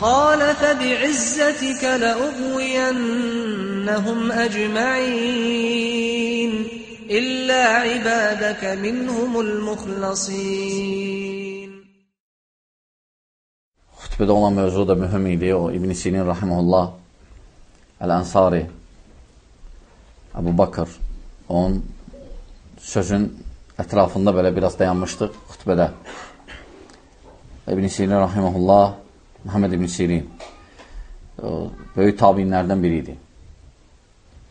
قال فبعزتك لأغوينهم أجمعين إلا عبادك منهم المخلصين. خطبة دولة موجودة مهمة ديو ابن سينين رحمه الله الأنصاري أبو بكر. أون on sözün بلا böyle biraz dayanmıştık hutbede. İbn-i رحمه الله Muhammed İbn Sirin o, böyük tabinlərdən biri idi.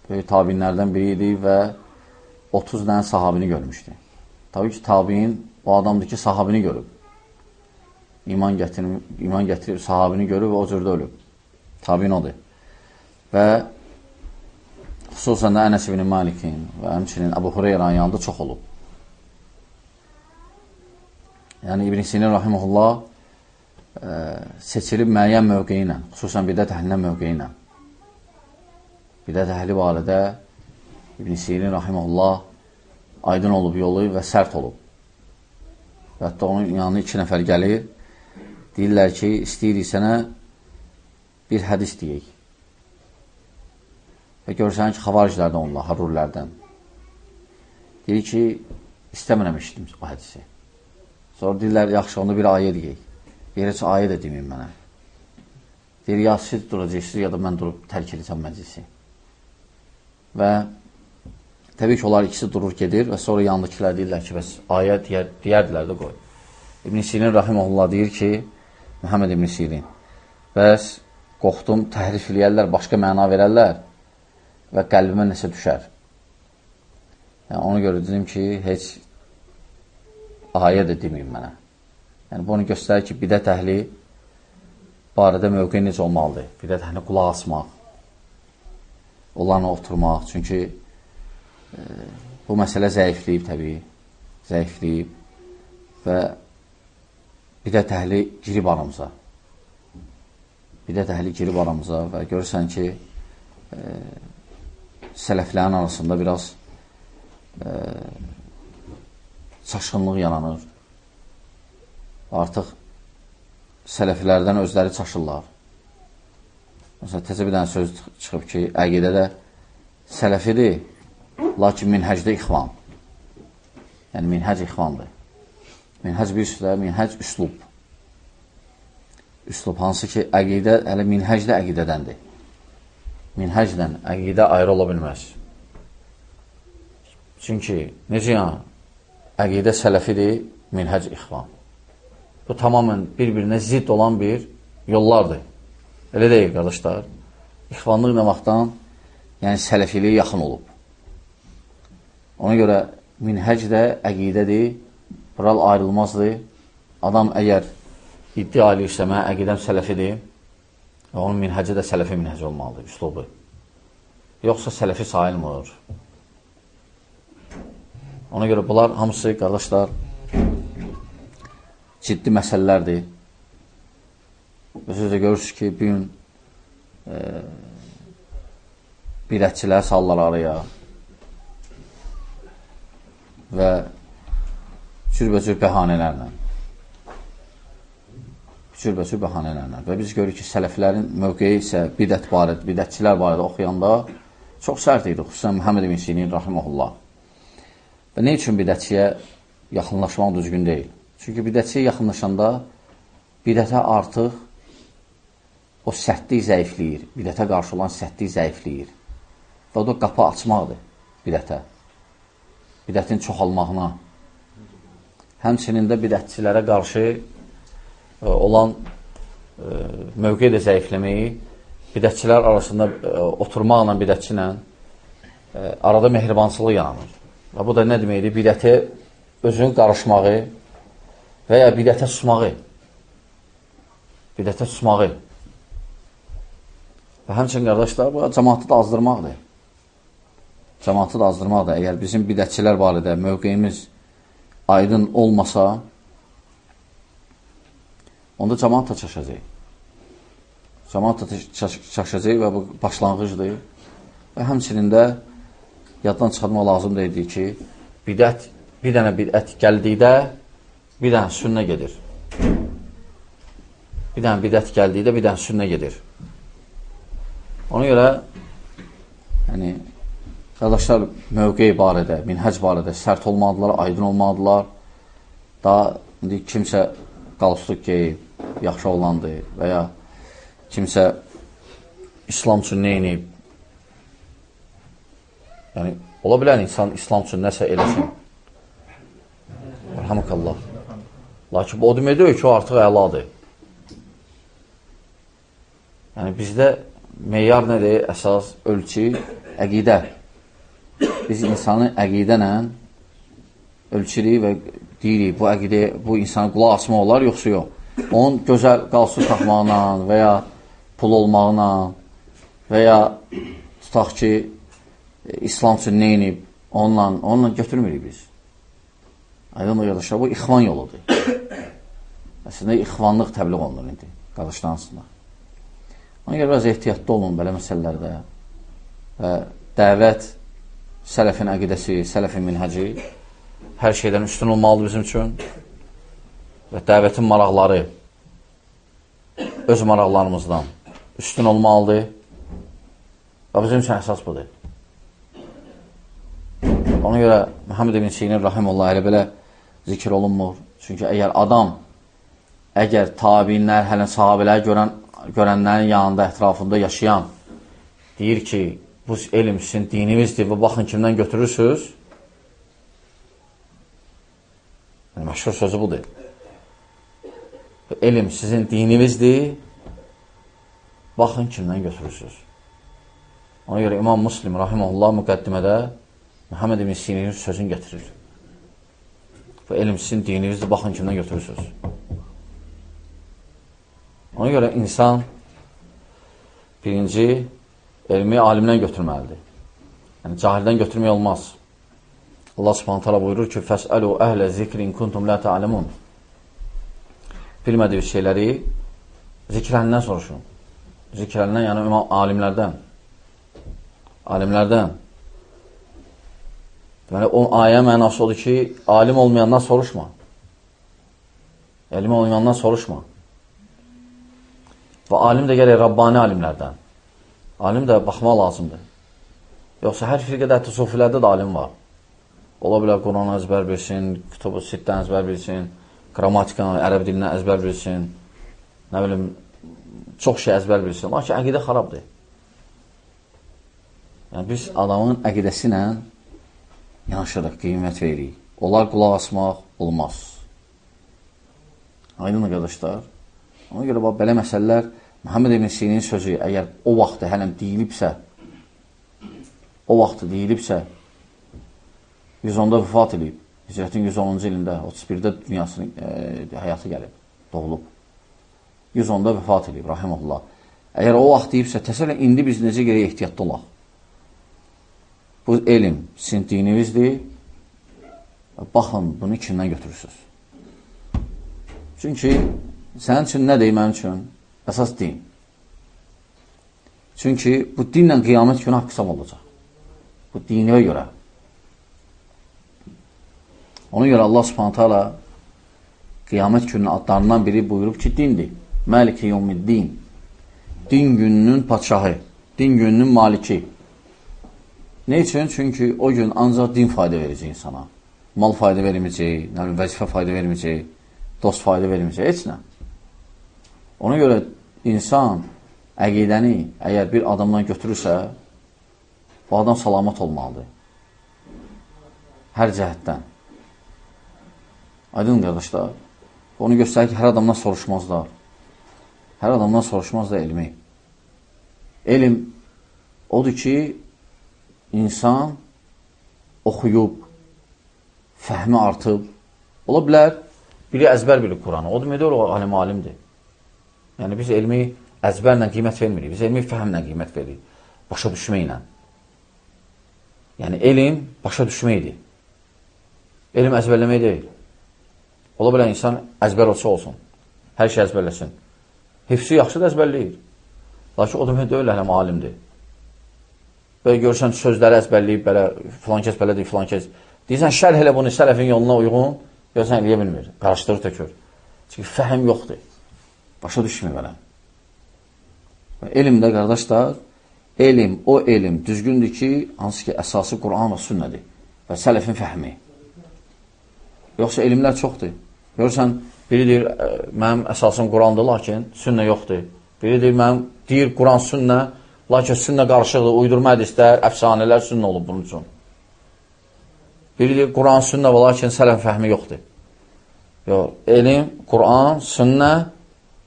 Böyük tabinlərdən biri idi və 30 dənə sahabini görmüşdü. Tabii ki, tabiin o adamdır ki, sahabini görüb. İman gətirib, iman gətirib, sahabini görüb və o cürdə ölüb. Tabiin odur. Və xüsusən də Ənəs ibn Malikin və həmçinin Əbu Hureyranın yanında çox olub. Yəni İbn Sinin rahimehullah seçilib müəyyən mövqeyi ilə, xüsusən bidət əhlindən mövqeyi ilə. Bidət əhli barədə İbn Sinin rahimehullah aydın olub yolu və sərt olub. Və hətta onun yanına iki nəfər gəlir, deyirlər ki, istəyirik sənə bir hədis deyək. Və görsən ki, xavariclərdən onlar, harurlərdən. Deyir ki, istəmirəm işitim o hədisi. Sonra deyirlər, yaxşı, onda bir ayə deyək. Bir heç ayə də deməyin mənə. Deyir, ya siz duracaqsınız, ya da mən durub tərk edəcəm məclisi. Və təbii ki, onlar ikisi durur, gedir və sonra yanındakilər deyirlər ki, bəs ayə deyər, deyərdilər də qoy. İbn Sirin Rahiməhullah deyir ki, Məhəmməd İbn Sirin, bəs qorxdum, təhrif eləyərlər, başqa məna verərlər və qəlbimə nəsə düşər. Yəni, ona görə dedim ki, heç ayə də deməyim mənə. Yəni, bu onu göstərir ki, bidət əhli barədə mövqe necə olmalıdır? Bidət əhli qulaq asmaq, onlarla oturmaq. Çünki e, bu məsələ zəifləyib təbii, zəifləyib və bidət əhli girib aramıza. Bidət əhli girib aramıza və görürsən ki, e, sələflərin arasında biraz e, çaşqınlıq yaranır. Artıq sələflərdən özləri çaşırlar. Məsələn, təzə bir dənə söz çıxıb ki, əqidədə sələfidir, lakin minhəcdə ixvan. Yəni, minhəc ixvandır. Minhəc bir üstə, minhəc üslub. Üslub hansı ki, əqidə, hələ minhəc də əqidədəndir. Minhəclə əqidə ayrı ola bilməz. Çünki, necə yəni, əqidə sələfidir, minhəc ixvan. Bu tamamən bir-birinə zidd olan bir yollardır. Elə deyil, qardaşlar. İxvanlıq nə vaxtdan, yəni sələfiliyə yaxın olub. Ona görə minhəc də əqidədir, bural ayrılmazdır. Adam əgər iddia eləyirsə, mən əqidəm sələfidir, onun minhəci də sələfi minhəci olmalıdır, üslubu. Yoxsa sələfi sayılmır. Ona görə bunlar hamısı, qardaşlar, ciddi məsələlərdir. Özünüz də görürsünüz ki, bir gün e, bidətçilər sallar araya və cürbəcür bəhanələrlə cürbəcür bəhanələrlə və biz görürük ki, sələflərin mövqeyi isə bidət barədə, bidətçilər barədə oxuyanda çox sərt idi, xüsusən Muhammed ibn Sinin rahiməhullah. Və nə üçün bidətçiyə yaxınlaşmaq düzgün deyil? Çünki bidətçiyə yaxınlaşanda bidətə artıq o sərtlik zəifləyir. Bidətə qarşı olan sərtlik zəifləyir. Və o da qapı açmaqdır bidətə. Bidətin çoxalmağına. Həmçinin də bidətçilərə qarşı e, olan e, mövqe də zəifləməyi, bidətçilər arasında e, oturmaqla bidətçi ilə arada mehribansılıq yaranır. Və bu da nə deməkdir? Bidətə özünün qarışmağı və ya bidətə susmağı. Bidətə susmağı. Və həmçin, qardaşlar, bu cəmatı da azdırmaqdır. Cəmatı da azdırmaqdır. Əgər bizim bidətçilər barədə mövqeyimiz aydın olmasa, onda cəmat da çaşacaq. Cəmat da çaşacaq və bu başlanğıcdır. Və həmçinin də yaddan çıxarmaq lazım deyildi ki, bidət, bir dənə bidət gəldikdə bir dənə sünnə gedir. Bir dənə bidət gəldikdə bir dənə sünnə gedir. Ona görə yəni, qardaşlar mövqeyi barədə, minhəc barədə sərt olmadılar, aydın olmadılar. Daha indi kimsə qalstuk geyib, yaxşı olandı və ya kimsə İslam üçün nə inib? Yəni, ola bilər insan İslam üçün nəsə eləsin. Rəhəməkallah. Lakin o demək deyil ki, o artıq əladır. Yəni, bizdə meyar nədir? Əsas ölçü, əqidə. Biz insanı əqidə ilə ölçürük və deyirik, bu əqidə, bu insana qulaq asma olar, yoxsa yox. Onun gözəl qalsın taxmaqla və ya pul olmaqla və ya tutaq ki, İslam üçün nə inib, onunla, onunla götürmürük biz. Aydın o yoldaşlar, bu ixvan yoludur. Əslində, ixvanlıq təbliğ olunur indi, qardaşlar arasında. Ona görə biraz ehtiyatlı olun belə məsələlərdə. Və dəvət, sələfin əqidəsi, sələfin minhəci hər şeydən üstün olmalıdır bizim üçün. Və dəvətin maraqları öz maraqlarımızdan üstün olmalıdır. Və bizim üçün əsas budur. Ona görə Məhəmməd ibn Sinin rahimullah elə belə zikr olunmur. Çünki əgər adam, əgər tabinlər, hələ sahabələr görən, görənlərin yanında, ətrafında yaşayan deyir ki, bu elm sizin dinimizdir və baxın kimdən götürürsünüz, yəni, məşhur sözü budur. Bu elm sizin dinimizdir, baxın kimdən götürürsünüz. Ona görə İmam Muslim rahiməhullah müqəddimədə Məhəmməd ibn Sininin sözünü gətirir. Bu elm sizin dininizdir, baxın kimdən götürürsünüz. Ona görə insan birinci elmi alimdən götürməlidir. Yəni, cahildən götürmək olmaz. Allah subhanət hala buyurur ki, Fəsəlu əhlə zikrin kuntum lə tə'aləmun. Bilmədiyi şeyləri zikrəndən soruşun. Zikrəndən, yəni alimlərdən. Alimlərdən. Deməli, o ayə mənası odur ki, alim olmayandan soruşma. Elm olmayandan soruşma. Və alim də gələk Rabbani alimlərdən. Alim də baxmaq lazımdır. Yoxsa hər firqədə, hətta sofilərdə də alim var. Ola bilər Quran əzbər bilsin, kitabı sitdən əzbər bilsin, qrammatikanı, ərəb dilindən əzbər bilsin, nə bilim, çox şey əzbər bilsin. Lakin əqidə xarabdır. Yəni, biz adamın əqidəsi ilə yanaşırıq, qiymət veririk. Onlar qulaq asmaq olmaz. Aydın qardaşlar. Ona görə bax, belə məsələlər Muhammed ibn Sinin sözü əgər o vaxtı hələm deyilibsə, o vaxtı deyilibsə, 110-da vəfat edib, Hicrətin 110-cu ilində, 31-də dünyasının e, həyatı gəlib, doğulub. 110-da vəfat edib, rahimullah. Əgər o vaxt deyibsə, təsəvvür indi biz necə gerək ehtiyatlı olaq? Bu elm sizin dinimizdir. Baxın, bunu kimdən götürürsünüz? Çünki sənin üçün nədir mənim üçün? Əsas din. Çünki bu dinlə qiyamət günü haqq olacaq. Bu dinə görə. Ona görə Allah subhanətə alə qiyamət gününün adlarından biri buyurub ki, dindir. Məlik-i yevmiddin. Din gününün patşahı, din gününün maliki. Ne üçün? Çünki o gün ancaq din fayda verəcək insana. Mal fayda verməyəcək, vəzifə fayda verməyəcək, dost fayda verməyəcək, heç nə. Ona görə insan əqidəni əgər bir adamdan götürürsə, bu adam salamat olmalıdır. Hər cəhətdən. Aydın qardaşlar, onu göstərir ki, hər adamdan soruşmazlar. Hər adamdan soruşmazlar elmi. Elm odur ki, insan oxuyub, fəhmi artıb, ola bilər, biri əzbər bilir Quranı, o deməkdir, o alim alimdir. Yəni, biz elmi əzbərlə qiymət vermirik, biz elmi fəhmlə qiymət veririk, başa düşməklə. Yəni, elm başa düşməkdir. Elm əzbərləmək deyil. Ola bilər, insan əzbər olsa olsun, hər şey əzbərləsin. Hifsi yaxşı da əzbərləyir. Lakin o demək deyil, hələm alimdir. Belə görürsən, sözləri əzbərləyib, belə, filan kəs belə deyir, filan kəs. Deyirsən, şərh elə bunu sələfin yoluna uyğun, görürsən, eləyə bilmir. Qarışdırır tökür. Çünki fəhim yoxdur. Başa düşmürəm. Elmdə, qardaşlar, elm, o elm düzgündür ki, hansı ki, əsası Quran və sünnədir və sələfin fəhmi. Yoxsa elmlər çoxdur. Görürsən, biri deyir, mənim əsasım Qurandır, lakin sünnə yoxdur. Biri deyir, mənim deyir, Quran sünnə, lakin sünnə qarışıqdır, uydurma hədislər, əfsanələr sünnə olub bunun üçün. Biri Quran sünnə və lakin sələf fəhmi yoxdur. Yox, elm, Quran, sünnə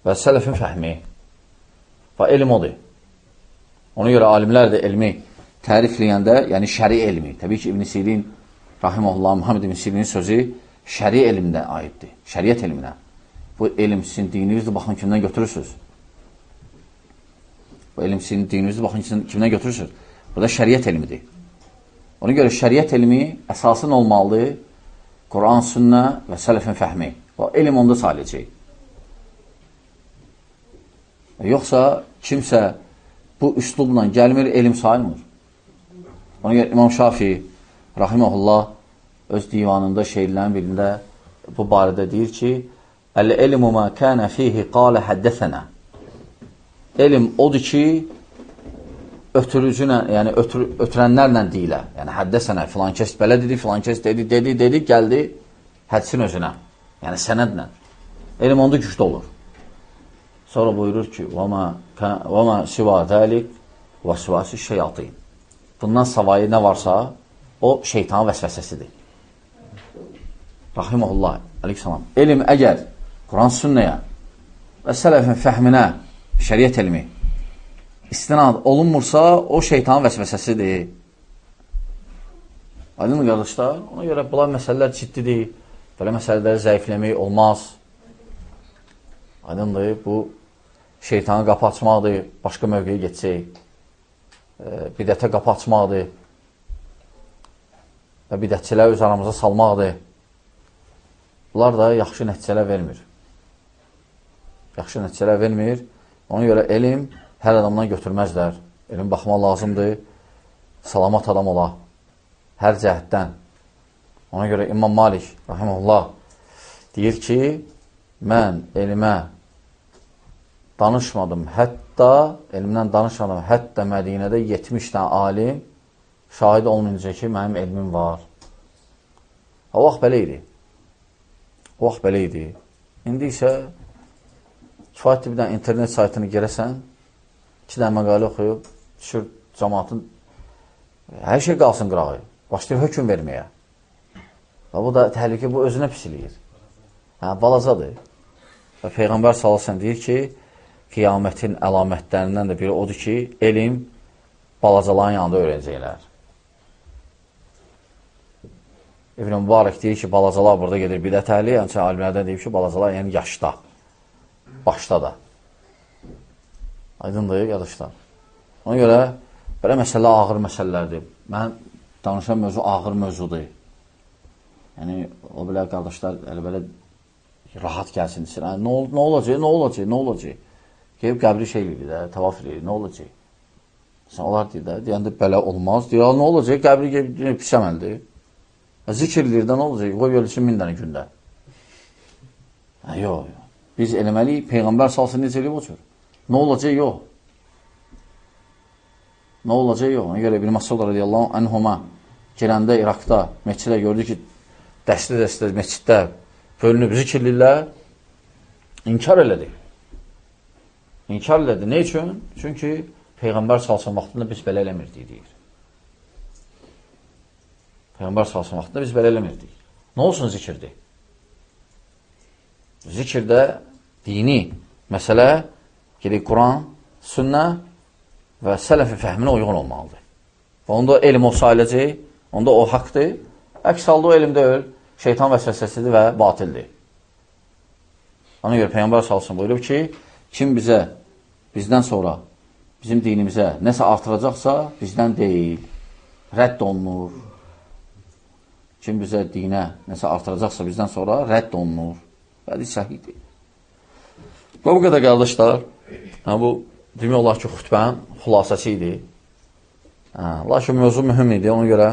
və sələfin fəhmi. Və elm odur. Ona görə alimlər də elmi tərifləyəndə, yəni şəri elmi, təbii ki, İbn Sirin, Rahimullah, Muhammed İbn Sirinin sözü şəri elmdə aiddir, şəriət elminə. Bu elm sizin dininizdir, baxın kimdən götürürsünüz. Bu elm sizin dininizdir, baxın kimdən götürürsünüz. Bu da şəriət elmidir. Ona görə şəriət elmi əsasın olmalıdır Quran, sünnə və sələfin fəhmi. O elm onda saləcək. Yoxsa kimsə bu üslubla gəlmir, elm sayılmır. Ona görə İmam Şafi, rahiməhullah, öz divanında şeirlərin birində bu barədə deyir ki, Əl-elmu mə kənə fihi qalə həddəsənə elm odur ki, ötürücünə, yəni ötür, ötürənlərlə deyilə. Yəni həddə sənə filan kəs belə dedi, filan kəs dedi, dedi, dedi, gəldi hədsin özünə. Yəni sənədlə. Elm onda güclü olur. Sonra buyurur ki, "Və ma siva zalik vasvasi şeyatin." Bundan savayı nə varsa, o şeytanın vəsvəsəsidir. Rahimehullah, əleyhissalam. Elm əgər Quran sünnəyə və sələfin fəhminə şəriət elmi istinad olunmursa, o şeytanın vəsvəsəsidir. Aydın qardaşlar, ona görə bunlar məsələlər ciddidir. Belə məsələləri zəifləmək olmaz. Aydındır, bu şeytanı qapı açmaqdır, başqa mövqeyə geçsək. Bidətə qapı açmaqdır və bidətçilər öz aramıza salmaqdır. Bunlar da yaxşı nəticələr vermir. Yaxşı nəticələr vermir. Ona görə elm hər adamdan götürməzlər. Elm baxmaq lazımdır. Salamat adam ola. Hər cəhətdən. Ona görə İmam Malik, rahimullah, deyir ki, mən elmə danışmadım. Hətta, elmdən danışmadım. Hətta Mədinədə 70 dənə alim şahid olmayınca ki, mənim elmim var. O vaxt belə idi. O vaxt belə idi. İndi isə kifayətli bir internet saytını girəsən, iki dənə məqalə oxuyub, düşür cəmatın hər şey qalsın qırağı. Başlayır hökum verməyə. Və bu da təhlükə, bu özünə pisiliyir. Hə, balacadır. Və Peyğəmbər salasən deyir ki, qiyamətin əlamətlərindən də biri odur ki, elm balacaların yanında öyrənəcəklər. İbn Mübarək deyir ki, balacalar burada gedir bidət əhli, yəni alimlərdən deyir ki, balacalar yəni yaşda, başda da. Aydındır, qardaşlar. Ona görə belə məsələ ağır məsələlərdir. Mən danışan mövzu ağır mövzudur. Yəni, o belə qardaşlar elə belə rahat gəlsin, desin, nə, nə olacaq, nə olacaq, nə olacaq? Gelib qəbri şey edir də, tavaf edir, nə olacaq? Sən onlar deyir də, deyəndə belə olmaz. Deyir, nə olacaq? Qəbri pis əməldir. Zikr edir də nə olacaq? Qoy ölçün min dənə gündə. Yox, yox. Biz eləməliyik, Peyğəmbər salsın necə eləyib o cür. Nə olacaq? Yox. Nə olacaq? Yox. Ona görə İbn Masud radiyallahu anhuma girəndə İraqda məscidə gördü ki, dəstə-dəstə məsciddə bölünüb zikirlirlər, inkar elədi. İnkar elədi. Ne üçün? Çünki Peyğəmbər salsın vaxtında biz belə eləmirdik, deyir. Peyğəmbər salsın vaxtında biz belə eləmirdik. Nə olsun zikirdir? Zikirdə dini məsələ gedək Quran, sünnə və sələfi fəhminə uyğun olmalıdır. Və onda elm o sayılacaq, onda o haqdır. Əks halda o elm deyil, şeytan vəsvəsəsidir və batildir. Ona görə Peyğəmbər salsın buyurub ki, kim bizə, bizdən sonra bizim dinimizə nəsə artıracaqsa, bizdən deyil, rədd olunur, kim bizə dinə nəsə artıracaqsa bizdən sonra rədd olunur. Hədis səhiddir. Və bu qədər qardaşlar, hə, bu demək olar ki, xütbənin xülasəsi idi. Hə, lakin mövzu mühüm idi, ona görə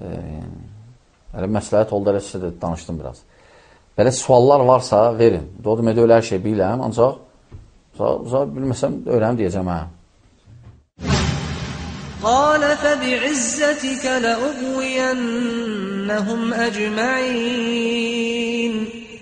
e, elə məsləhət oldu, elə sizə də danışdım biraz. Belə suallar varsa verin. O demək də elə hər şey biləm, ancaq bilməsəm öyrənim deyəcəm hə. قال فبعزتك لأغوينهم أجمعين